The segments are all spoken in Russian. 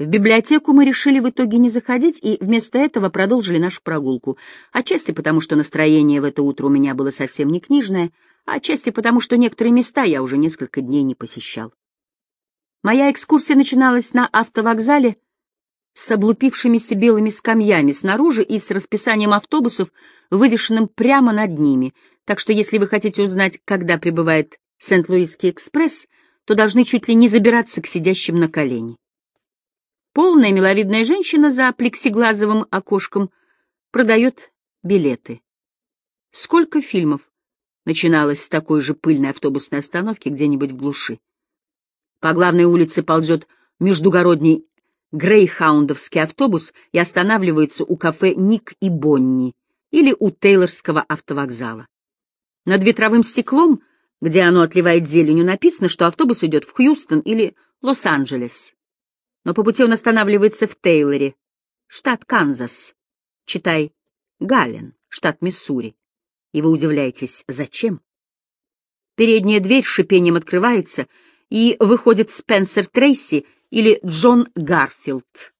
В библиотеку мы решили в итоге не заходить и вместо этого продолжили нашу прогулку. Отчасти потому, что настроение в это утро у меня было совсем не книжное, а отчасти потому, что некоторые места я уже несколько дней не посещал. Моя экскурсия начиналась на автовокзале с облупившимися белыми скамьями снаружи и с расписанием автобусов, вывешенным прямо над ними, так что если вы хотите узнать, когда прибывает Сент-Луисский экспресс, то должны чуть ли не забираться к сидящим на колени. Полная миловидная женщина за плексиглазовым окошком продает билеты. Сколько фильмов начиналось с такой же пыльной автобусной остановки где-нибудь в глуши? По главной улице ползет междугородний грейхаундовский автобус и останавливается у кафе «Ник и Бонни» или у Тейлорского автовокзала. Над ветровым стеклом, где оно отливает зеленью, написано, что автобус идет в Хьюстон или Лос-Анджелес но по пути он останавливается в Тейлоре, штат Канзас, читай Галлен, штат Миссури. И вы удивляетесь, зачем? Передняя дверь с шипением открывается, и выходит Спенсер Трейси или Джон Гарфилд.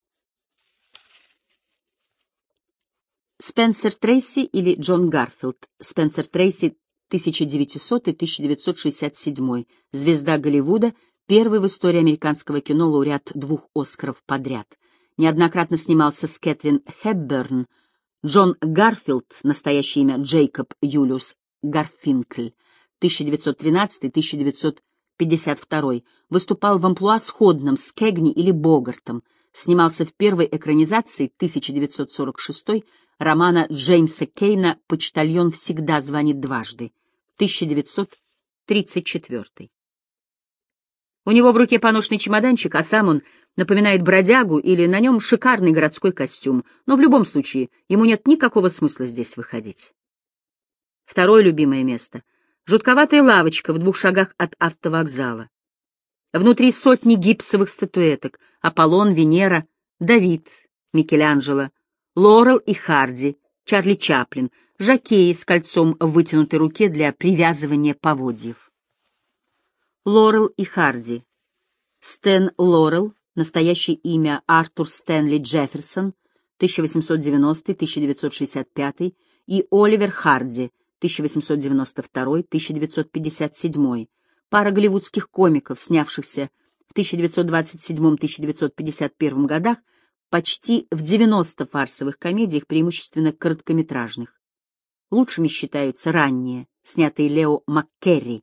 Спенсер Трейси или Джон Гарфилд. Спенсер Трейси 1900-1967. Звезда Голливуда — первый в истории американского кино лауреат двух Оскаров подряд. Неоднократно снимался с Кэтрин Хепберн. Джон Гарфилд, настоящее имя Джейкоб Юлиус Гарфинкль, 1913-1952, выступал в амплуа сходном с Кегни или Богартом, снимался в первой экранизации 1946 романа Джеймса Кейна «Почтальон всегда звонит дважды», 1934. У него в руке поношенный чемоданчик, а сам он напоминает бродягу или на нем шикарный городской костюм, но в любом случае ему нет никакого смысла здесь выходить. Второе любимое место — жутковатая лавочка в двух шагах от автовокзала. Внутри сотни гипсовых статуэток — Аполлон, Венера, Давид, Микеланджело, Лорел и Харди, Чарли Чаплин, жакеи с кольцом в вытянутой руке для привязывания поводьев. Лорел и Харди. Стэн Лорел, настоящее имя Артур Стэнли Джефферсон, 1890-1965, и Оливер Харди, 1892-1957, пара голливудских комиков, снявшихся в 1927-1951 годах почти в 90 фарсовых комедиях, преимущественно короткометражных. Лучшими считаются ранние, снятые Лео Маккерри,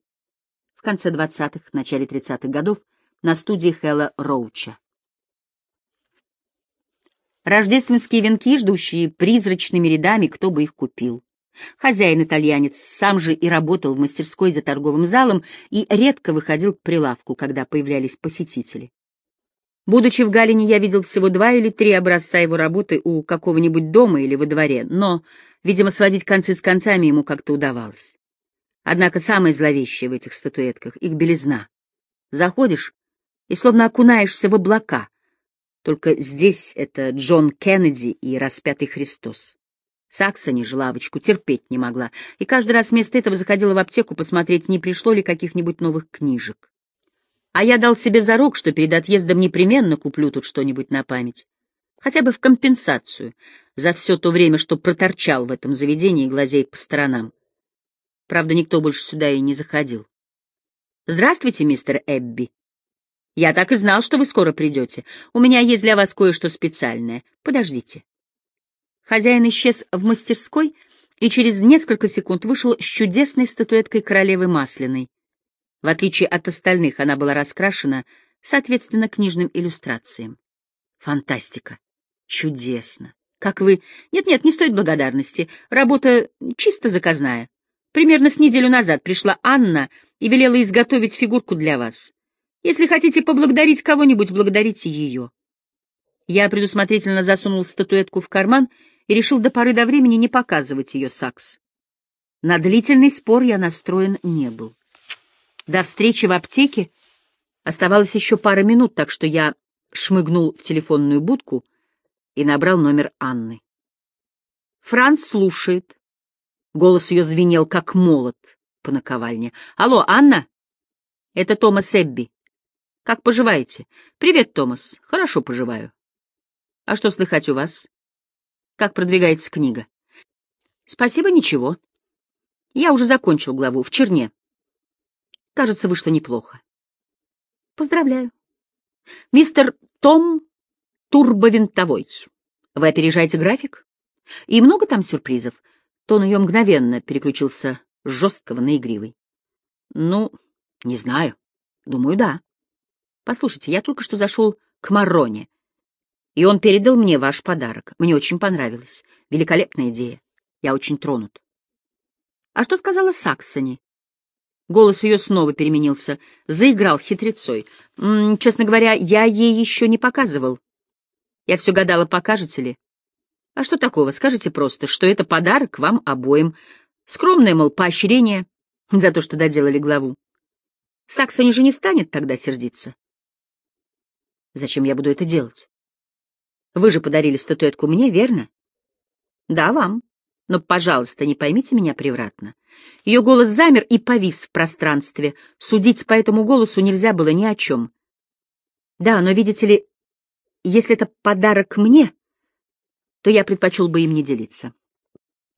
конце 20-х, начале 30-х годов на студии Хэлла Роуча. Рождественские венки, ждущие призрачными рядами, кто бы их купил. Хозяин-итальянец сам же и работал в мастерской за торговым залом и редко выходил к прилавку, когда появлялись посетители. Будучи в Галине, я видел всего два или три образца его работы у какого-нибудь дома или во дворе, но, видимо, сводить концы с концами ему как-то удавалось. Однако самое зловещее в этих статуэтках — их белизна. Заходишь и словно окунаешься в облака. Только здесь это Джон Кеннеди и распятый Христос. Саксони же лавочку терпеть не могла, и каждый раз вместо этого заходила в аптеку посмотреть, не пришло ли каких-нибудь новых книжек. А я дал себе зарок, что перед отъездом непременно куплю тут что-нибудь на память. Хотя бы в компенсацию за все то время, что проторчал в этом заведении, глазея по сторонам. Правда, никто больше сюда и не заходил. «Здравствуйте, мистер Эбби. Я так и знал, что вы скоро придете. У меня есть для вас кое-что специальное. Подождите». Хозяин исчез в мастерской и через несколько секунд вышел с чудесной статуэткой королевы Масляной. В отличие от остальных, она была раскрашена, соответственно, книжным иллюстрациям. Фантастика! Чудесно! Как вы... Нет-нет, не стоит благодарности. Работа чисто заказная. Примерно с неделю назад пришла Анна и велела изготовить фигурку для вас. Если хотите поблагодарить кого-нибудь, благодарите ее. Я предусмотрительно засунул статуэтку в карман и решил до поры до времени не показывать ее сакс. На длительный спор я настроен не был. До встречи в аптеке оставалось еще пара минут, так что я шмыгнул в телефонную будку и набрал номер Анны. Франц слушает. Голос ее звенел, как молот по наковальне. «Алло, Анна? Это Томас Эбби. Как поживаете? Привет, Томас. Хорошо поживаю. А что слыхать у вас? Как продвигается книга? Спасибо, ничего. Я уже закончил главу в черне. Кажется, вышло неплохо. Поздравляю. Мистер Том Турбовинтовой. Вы опережаете график? И много там сюрпризов? Тон ее мгновенно переключился с жесткого на игривый. Ну, не знаю. Думаю, да. Послушайте, я только что зашел к Мароне, и он передал мне ваш подарок. Мне очень понравилось. Великолепная идея. Я очень тронут. А что сказала Саксони? Голос ее снова переменился, заиграл хитрецой. М -м, честно говоря, я ей еще не показывал. Я все гадала, покажете ли. А что такого? Скажите просто, что это подарок вам обоим. Скромное, мол, поощрение за то, что доделали главу. Саксони же не станет тогда сердиться. Зачем я буду это делать? Вы же подарили статуэтку мне, верно? Да, вам. Но, пожалуйста, не поймите меня превратно. Ее голос замер и повис в пространстве. Судить по этому голосу нельзя было ни о чем. Да, но, видите ли, если это подарок мне, то я предпочел бы им не делиться.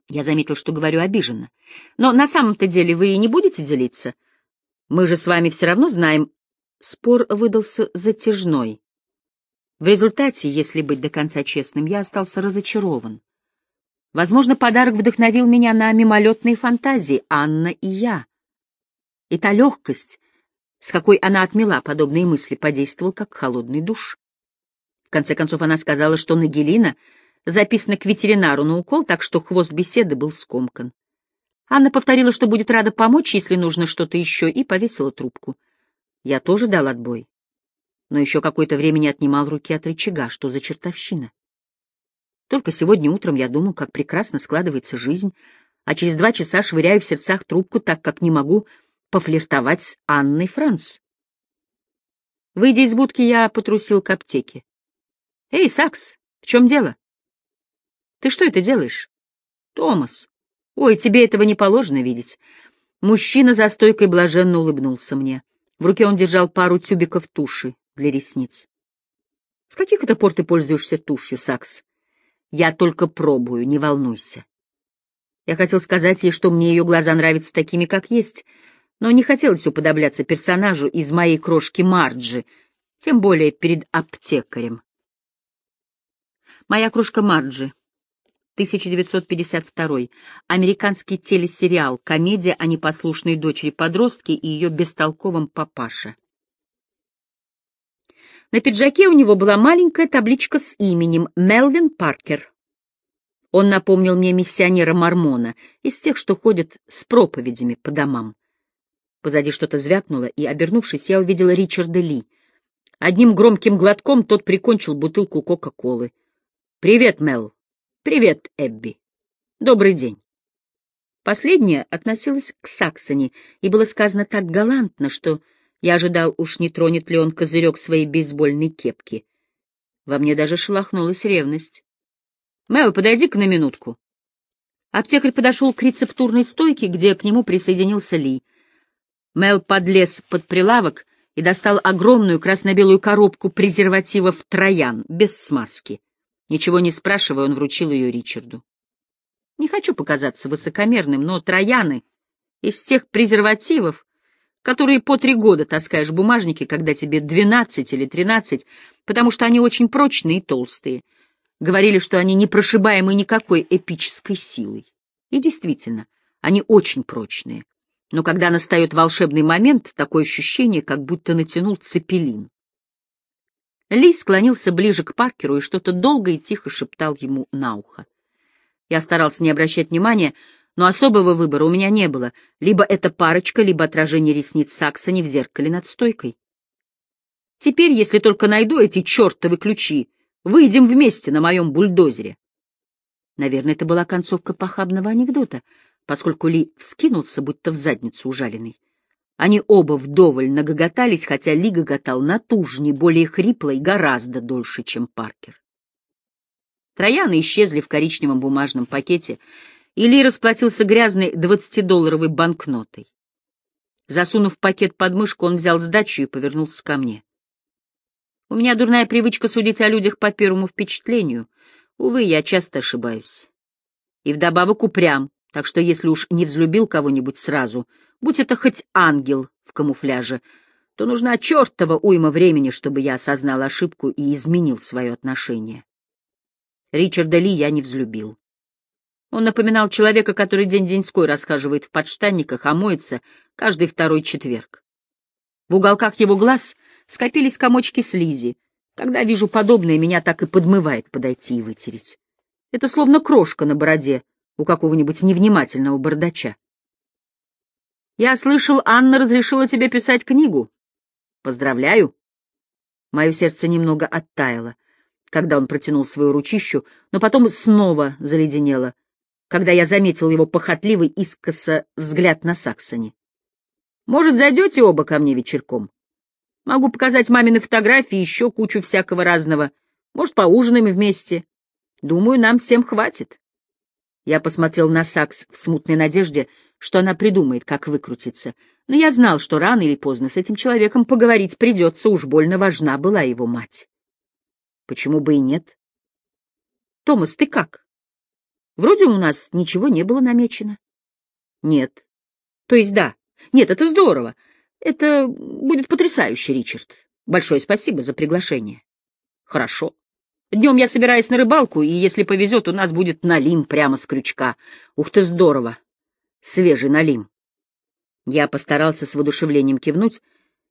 Я заметил, что говорю обиженно. Но на самом-то деле вы и не будете делиться. Мы же с вами все равно знаем. Спор выдался затяжной. В результате, если быть до конца честным, я остался разочарован. Возможно, подарок вдохновил меня на мимолетные фантазии Анна и я. И та легкость, с какой она отмела подобные мысли, подействовал как холодный душ. В конце концов, она сказала, что Нагелина записана к ветеринару на укол, так что хвост беседы был скомкан. Анна повторила, что будет рада помочь, если нужно что-то еще, и повесила трубку. Я тоже дал отбой. Но еще какое-то время не отнимал руки от рычага. Что за чертовщина? Только сегодня утром я думал, как прекрасно складывается жизнь, а через два часа швыряю в сердцах трубку, так как не могу пофлиртовать с Анной Франц. Выйдя из будки, я потрусил к аптеке. — Эй, Сакс, в чем дело? — Ты что это делаешь? — Томас. Ой, тебе этого не положено видеть. Мужчина за стойкой блаженно улыбнулся мне. В руке он держал пару тюбиков туши для ресниц. — С каких это пор ты пользуешься тушью, Сакс? Я только пробую, не волнуйся. Я хотел сказать ей, что мне ее глаза нравятся такими, как есть, но не хотелось уподобляться персонажу из моей крошки Марджи, тем более перед аптекарем. Моя крошка Марджи. 1952. Американский телесериал, комедия о непослушной дочери-подростке и ее бестолковом папаше. На пиджаке у него была маленькая табличка с именем Мелвин Паркер. Он напомнил мне миссионера-мормона, из тех, что ходят с проповедями по домам. Позади что-то звякнуло, и, обернувшись, я увидела Ричарда Ли. Одним громким глотком тот прикончил бутылку Кока-Колы. «Привет, Мел!» «Привет, Эбби!» «Добрый день!» Последнее относилось к Саксони, и было сказано так галантно, что я ожидал, уж не тронет ли он козырек своей бейсбольной кепки. Во мне даже шелохнулась ревность. «Мэл, подойди-ка на минутку». Аптекарь подошел к рецептурной стойке, где к нему присоединился Ли. Мэл подлез под прилавок и достал огромную красно-белую коробку презервативов «Троян» без смазки. Ничего не спрашивая, он вручил ее Ричарду. Не хочу показаться высокомерным, но «Трояны» из тех презервативов, которые по три года таскаешь в бумажнике, когда тебе двенадцать или тринадцать, потому что они очень прочные и толстые. Говорили, что они непрошибаемы никакой эпической силой. И действительно, они очень прочные. Но когда настает волшебный момент, такое ощущение, как будто натянул цепелин. Ли склонился ближе к Паркеру и что-то долго и тихо шептал ему на ухо. Я старался не обращать внимания, но особого выбора у меня не было. Либо эта парочка, либо отражение ресниц Саксони в зеркале над стойкой. Теперь, если только найду эти чертовы ключи, выйдем вместе на моем бульдозере. Наверное, это была концовка похабного анекдота, поскольку Ли вскинулся, будто в задницу ужаленный. Они оба вдоволь нагоготались, хотя Ли гоготал натужней, более хрипло и гораздо дольше, чем Паркер. Трояны исчезли в коричневом бумажном пакете, или расплатился грязной двадцатидолларовой банкнотой. Засунув пакет под мышку, он взял сдачу и повернулся ко мне. У меня дурная привычка судить о людях по первому впечатлению. Увы, я часто ошибаюсь. И вдобавок упрям, так что если уж не взлюбил кого-нибудь сразу, будь это хоть ангел в камуфляже, то нужна чертова уйма времени, чтобы я осознал ошибку и изменил свое отношение. Ричарда Ли я не взлюбил. Он напоминал человека, который день-деньской расхаживает в подштанниках, а моется каждый второй четверг. В уголках его глаз скопились комочки слизи. Когда вижу подобное, меня так и подмывает подойти и вытереть. Это словно крошка на бороде у какого-нибудь невнимательного бардача. «Я слышал, Анна разрешила тебе писать книгу. Поздравляю!» Мое сердце немного оттаяло, когда он протянул свою ручищу, но потом снова заледенело, когда я заметил его похотливый искоса взгляд на Саксоне. Может, зайдете оба ко мне вечерком? Могу показать мамины фотографии, еще кучу всякого разного. Может, поужинаем вместе. Думаю, нам всем хватит. Я посмотрел на Сакс в смутной надежде, что она придумает, как выкрутиться. Но я знал, что рано или поздно с этим человеком поговорить придется, уж больно важна была его мать. Почему бы и нет? Томас, ты как? Вроде у нас ничего не было намечено. Нет. То есть да. Нет, это здорово. Это будет потрясающе, Ричард. Большое спасибо за приглашение. Хорошо. Днем я собираюсь на рыбалку, и если повезет, у нас будет налим прямо с крючка. Ух ты, здорово. Свежий налим. Я постарался с воодушевлением кивнуть,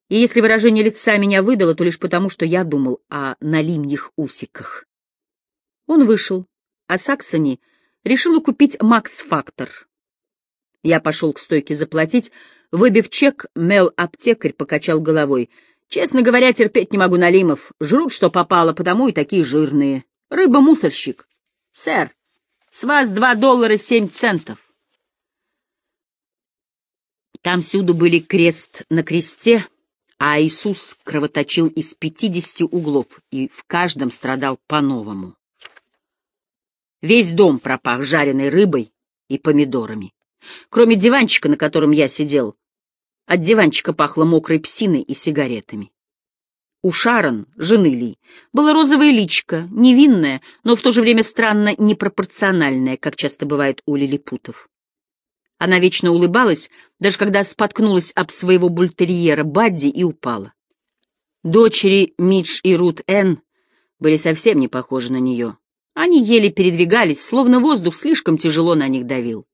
и если выражение лица меня выдало, то лишь потому, что я думал о налимьих усиках. Он вышел, а Саксони решила купить Макс-фактор. Я пошел к стойке заплатить, Выбив чек, Мел-аптекарь покачал головой. «Честно говоря, терпеть не могу налимов. Жрут, что попало, потому и такие жирные. Рыба-мусорщик. Сэр, с вас два доллара семь центов». Там всюду были крест на кресте, а Иисус кровоточил из пятидесяти углов, и в каждом страдал по-новому. Весь дом пропах жареной рыбой и помидорами. Кроме диванчика, на котором я сидел, от диванчика пахло мокрой псиной и сигаретами. У Шарон, жены Ли, было розовое личико, невинное, но в то же время странно непропорциональное, как часто бывает у лилипутов. Она вечно улыбалась, даже когда споткнулась об своего бультерьера Бадди и упала. Дочери Мидж и Рут Энн были совсем не похожи на нее. Они еле передвигались, словно воздух слишком тяжело на них давил.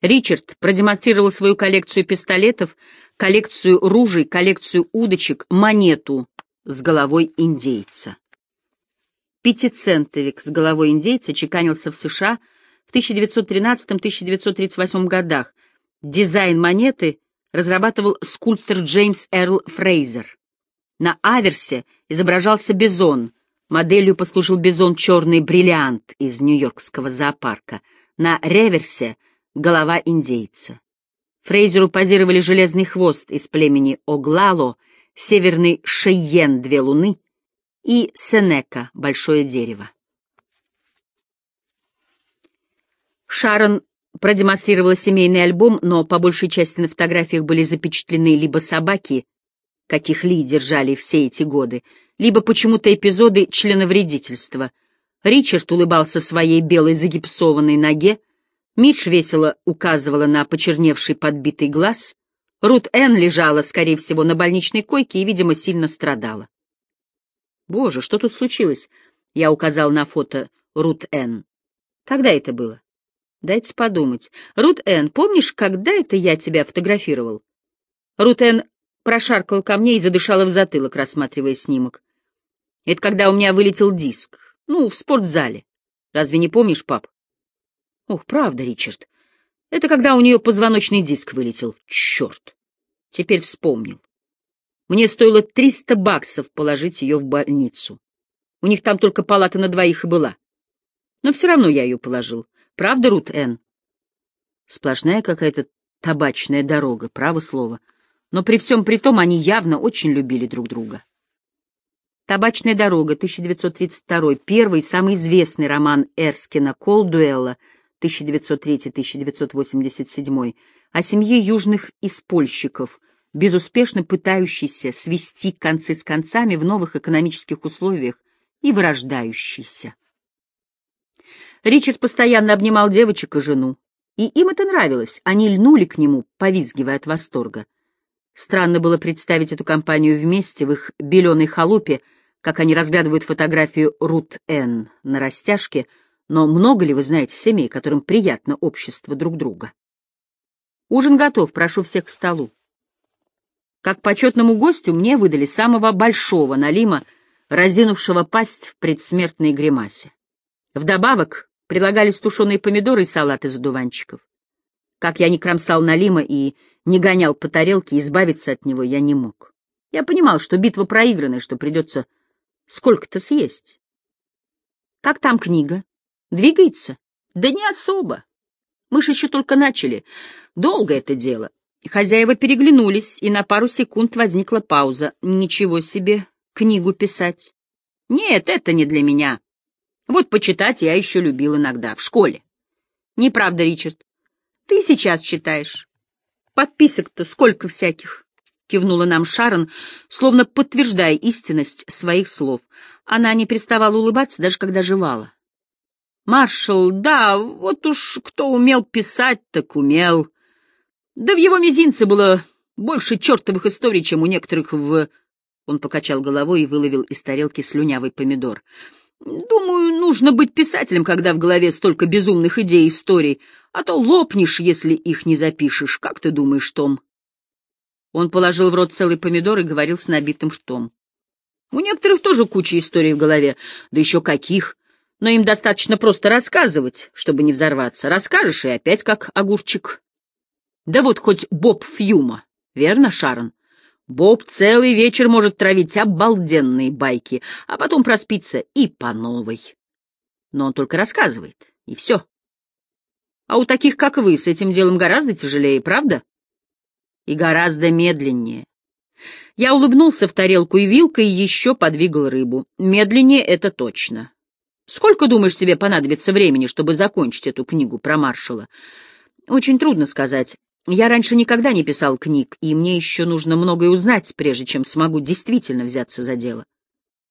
Ричард продемонстрировал свою коллекцию пистолетов, коллекцию ружей, коллекцию удочек, монету с головой индейца. Пятицентовик с головой индейца чеканился в США в 1913-1938 годах. Дизайн монеты разрабатывал скульптор Джеймс Эрл Фрейзер. На аверсе изображался бизон. Моделью послужил бизон «Черный бриллиант» из Нью-Йоркского зоопарка. На реверсе — голова индейца. Фрейзеру позировали железный хвост из племени Оглало, северный Шейен — две луны и Сенека — большое дерево. Шарон продемонстрировала семейный альбом, но по большей части на фотографиях были запечатлены либо собаки, каких Ли держали все эти годы, либо почему-то эпизоды членовредительства. Ричард улыбался своей белой загипсованной ноге, Мидж весело указывала на почерневший подбитый глаз. Рут Энн лежала, скорее всего, на больничной койке и, видимо, сильно страдала. «Боже, что тут случилось?» Я указал на фото Рут Энн. «Когда это было?» «Дайте подумать. Рут Энн, помнишь, когда это я тебя фотографировал?» Рут Энн прошаркал ко мне и задышала в затылок, рассматривая снимок. «Это когда у меня вылетел диск. Ну, в спортзале. Разве не помнишь, пап?» Ох, правда, Ричард. Это когда у нее позвоночный диск вылетел. Черт. Теперь вспомнил. Мне стоило триста баксов положить ее в больницу. У них там только палата на двоих и была. Но все равно я ее положил. Правда, Рут Энн? Сплошная какая-то табачная дорога, право слово. Но при всем при том они явно очень любили друг друга. «Табачная дорога», 1932, первый, самый известный роман Эрскина Колдуэлла — 1903-1987, о семье южных испольщиков, безуспешно пытающийся свести концы с концами в новых экономических условиях и вырождающийся. Ричард постоянно обнимал девочек и жену, и им это нравилось, они льнули к нему, повизгивая от восторга. Странно было представить эту компанию вместе в их беленой халупе, как они разглядывают фотографию Рут Н. на растяжке, но много ли вы знаете семей, которым приятно общество друг друга? Ужин готов, прошу всех к столу. Как почетному гостю мне выдали самого большого налима, разинувшего пасть в предсмертной гримасе. Вдобавок прилагались тушеные помидоры и салат из одуванчиков. Как я не кромсал налима и не гонял по тарелке, избавиться от него я не мог. Я понимал, что битва проиграна, что придется сколько-то съесть. Как там книга? Двигается? Да не особо. Мы же еще только начали. Долго это дело. Хозяева переглянулись, и на пару секунд возникла пауза. Ничего себе, книгу писать. Нет, это не для меня. Вот почитать я еще любил иногда, в школе. Неправда, Ричард. Ты сейчас читаешь. Подписок-то сколько всяких. Кивнула нам Шарон, словно подтверждая истинность своих слов. Она не переставала улыбаться, даже когда жевала. Маршал, да, вот уж кто умел писать, так умел. Да в его мизинце было больше чертовых историй, чем у некоторых в... Он покачал головой и выловил из тарелки слюнявый помидор. Думаю, нужно быть писателем, когда в голове столько безумных идей и историй, а то лопнешь, если их не запишешь. Как ты думаешь, Том? Он положил в рот целый помидор и говорил с набитым штом. У некоторых тоже куча историй в голове, да еще каких. Но им достаточно просто рассказывать, чтобы не взорваться. Расскажешь и опять как огурчик. Да вот хоть Боб Фьюма, верно, Шарон? Боб целый вечер может травить обалденные байки, а потом проспиться и по новой. Но он только рассказывает, и все. А у таких, как вы, с этим делом гораздо тяжелее, правда? И гораздо медленнее. Я улыбнулся в тарелку и вилкой еще подвигал рыбу. Медленнее это точно. Сколько, думаешь, тебе понадобится времени, чтобы закончить эту книгу про маршала? Очень трудно сказать. Я раньше никогда не писал книг, и мне еще нужно многое узнать, прежде чем смогу действительно взяться за дело.